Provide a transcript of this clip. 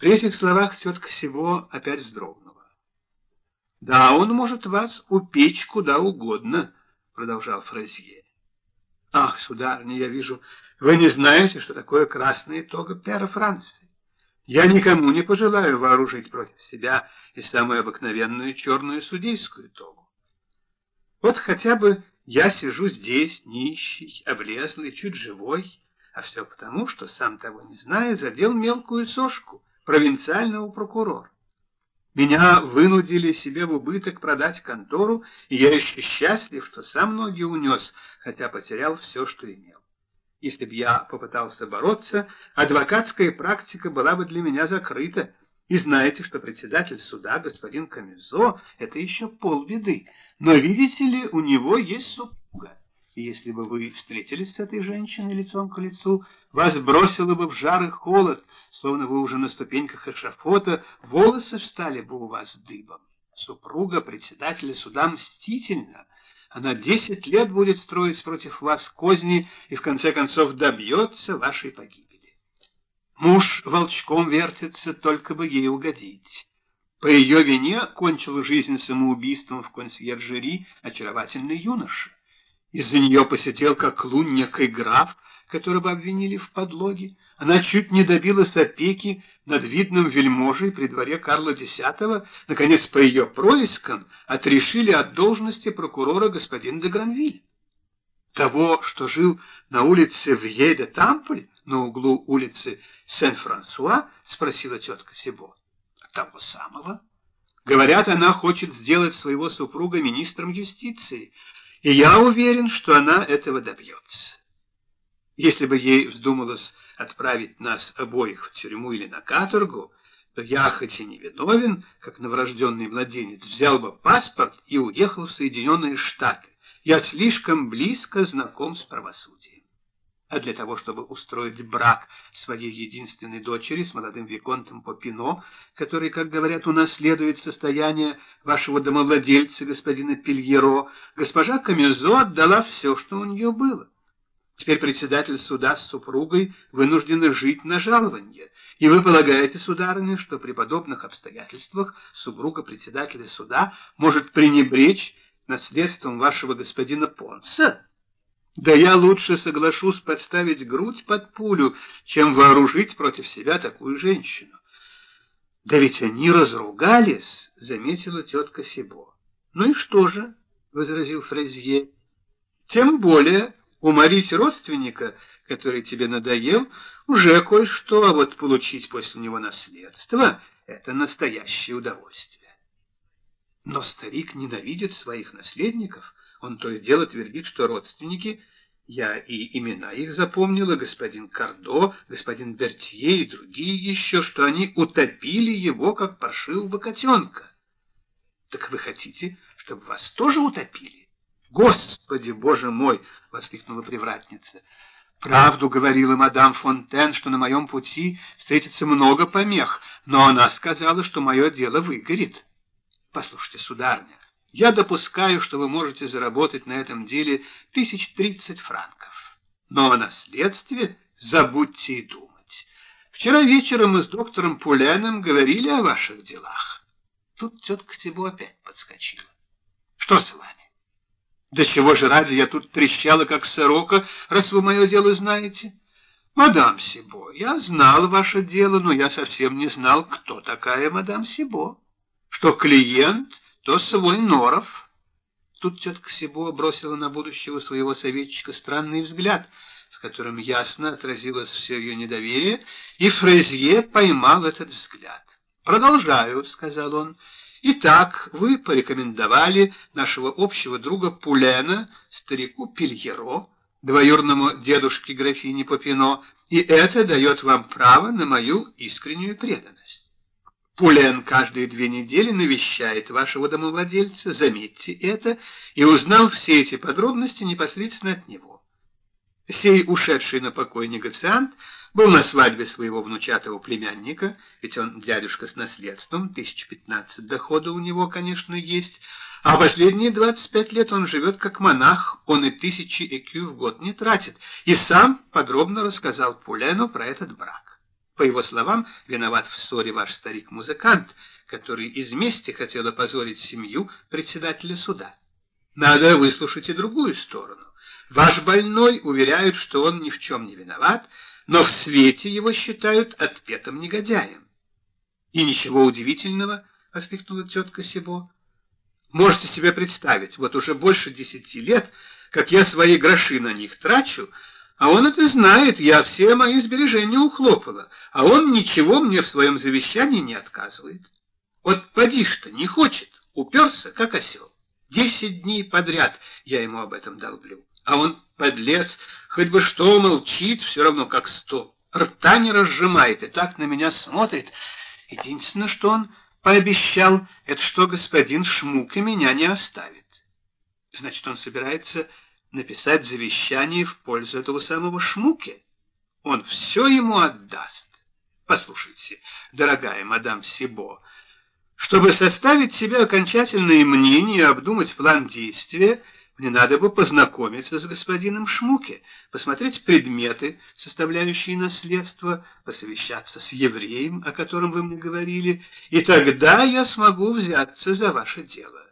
При этих словах тетка Сего опять вздрогнула. — Да, он может вас упечь куда угодно, — продолжал Фразье. — Ах, сударыня, я вижу, вы не знаете, что такое красная тога пера Франции. Я никому не пожелаю вооружить против себя и самую обыкновенную черную судейскую тогу. Вот хотя бы я сижу здесь, нищий, облезлый, чуть живой, а все потому, что, сам того не зная, задел мелкую сошку провинциального прокурора. Меня вынудили себе в убыток продать контору, и я еще счастлив, что сам ноги унес, хотя потерял все, что имел. Если б я попытался бороться, адвокатская практика была бы для меня закрыта. И знаете, что председатель суда, господин Камизо, это еще полбеды. Но, видите ли, у него есть супруга. И если бы вы встретились с этой женщиной лицом к лицу, вас бросило бы в жар и холод, словно вы уже на ступеньках эшафота, волосы встали бы у вас дыбом. Супруга председателя суда мстительна, она десять лет будет строить против вас козни и в конце концов добьется вашей погибели. Муж волчком вертится, только бы ей угодить. По ее вине кончил жизнь самоубийством в консьержери очаровательный юноша. Из-за нее посидел как лунь некий граф, которого обвинили в подлоге. Она чуть не добилась опеки над видным вельможей при дворе Карла X. Наконец, по ее проискам отрешили от должности прокурора господин де Гранвиль. Того, что жил на улице Вье-де-Тампль, на углу улицы Сен-Франсуа, спросила тетка Себо. Того самого. Говорят, она хочет сделать своего супруга министром юстиции, и я уверен, что она этого добьется. Если бы ей вздумалось отправить нас обоих в тюрьму или на каторгу, то я, хоть и не виновен, как новорожденный младенец, взял бы паспорт и уехал в Соединенные Штаты. Я слишком близко знаком с правосудием. А для того, чтобы устроить брак своей единственной дочери с молодым Виконтом Попино, который, как говорят, унаследует состояние вашего домовладельца, господина Пильеро, госпожа Камезо отдала все, что у нее было. Теперь председатель суда с супругой вынуждены жить на жалование. И вы полагаете, сударыня, что при подобных обстоятельствах супруга председателя суда может пренебречь наследством вашего господина Понса? Да я лучше соглашусь подставить грудь под пулю, чем вооружить против себя такую женщину. Да ведь они разругались, — заметила тетка Сибо. Ну и что же, — возразил Фрезье, — тем более Уморить родственника, который тебе надоел, уже кое-что, а вот получить после него наследство — это настоящее удовольствие. Но старик ненавидит своих наследников, он то и дело твердит, что родственники, я и имена их запомнила, господин Кардо, господин Бертье и другие еще, что они утопили его, как паршивого котенка. Так вы хотите, чтобы вас тоже утопили? Господи, боже мой! — воскликнула привратница. Правду говорила мадам Фонтен, что на моем пути встретится много помех, но она сказала, что мое дело выгорит. Послушайте, сударня, я допускаю, что вы можете заработать на этом деле тысяч тридцать франков. Но о наследстве забудьте и думать. Вчера вечером мы с доктором Пуленом говорили о ваших делах. Тут тетка Себо опять подскочила. Что с вами? Да чего же ради я тут трещала, как сорока, раз вы мое дело знаете? Мадам Сибо, я знал ваше дело, но я совсем не знал, кто такая мадам Сибо. Что клиент, то свой Норов. Тут тетка Сибо бросила на будущего своего советчика странный взгляд, в котором ясно отразилось все ее недоверие, и Фрезье поймал этот взгляд. «Продолжаю», — сказал он, — Итак, вы порекомендовали нашего общего друга Пулена, старику Пильеро, двоюрному дедушке графини Попино, и это дает вам право на мою искреннюю преданность. Пулен каждые две недели навещает вашего домовладельца, заметьте это, и узнал все эти подробности непосредственно от него. Сей ушедший на покой негациант был на свадьбе своего внучатого племянника, ведь он дядюшка с наследством, тысяч пятнадцать дохода у него, конечно, есть, а последние двадцать пять лет он живет как монах, он и тысячи экю в год не тратит, и сам подробно рассказал Пулену про этот брак. По его словам, виноват в ссоре ваш старик-музыкант, который из мести хотел опозорить семью председателя суда. Надо выслушать и другую сторону. Ваш больной уверяет, что он ни в чем не виноват, но в свете его считают отпетым негодяем. И ничего удивительного, — воскликнула тетка Сибо. Можете себе представить, вот уже больше десяти лет, как я свои гроши на них трачу, а он это знает, я все мои сбережения ухлопала, а он ничего мне в своем завещании не отказывает. Вот поди что, не хочет, уперся, как осел. Десять дней подряд я ему об этом долблю. А он, подлец, хоть бы что молчит, все равно как сто. Рта не разжимает и так на меня смотрит. Единственное, что он пообещал, это что господин Шмук и меня не оставит. Значит, он собирается написать завещание в пользу этого самого Шмуке. Он все ему отдаст. Послушайте, дорогая мадам Сибо, чтобы составить себе окончательное мнение и обдумать план действия, мне надо бы познакомиться с господином Шмуке, посмотреть предметы, составляющие наследство, посовещаться с евреем, о котором вы мне говорили, и тогда я смогу взяться за ваше дело.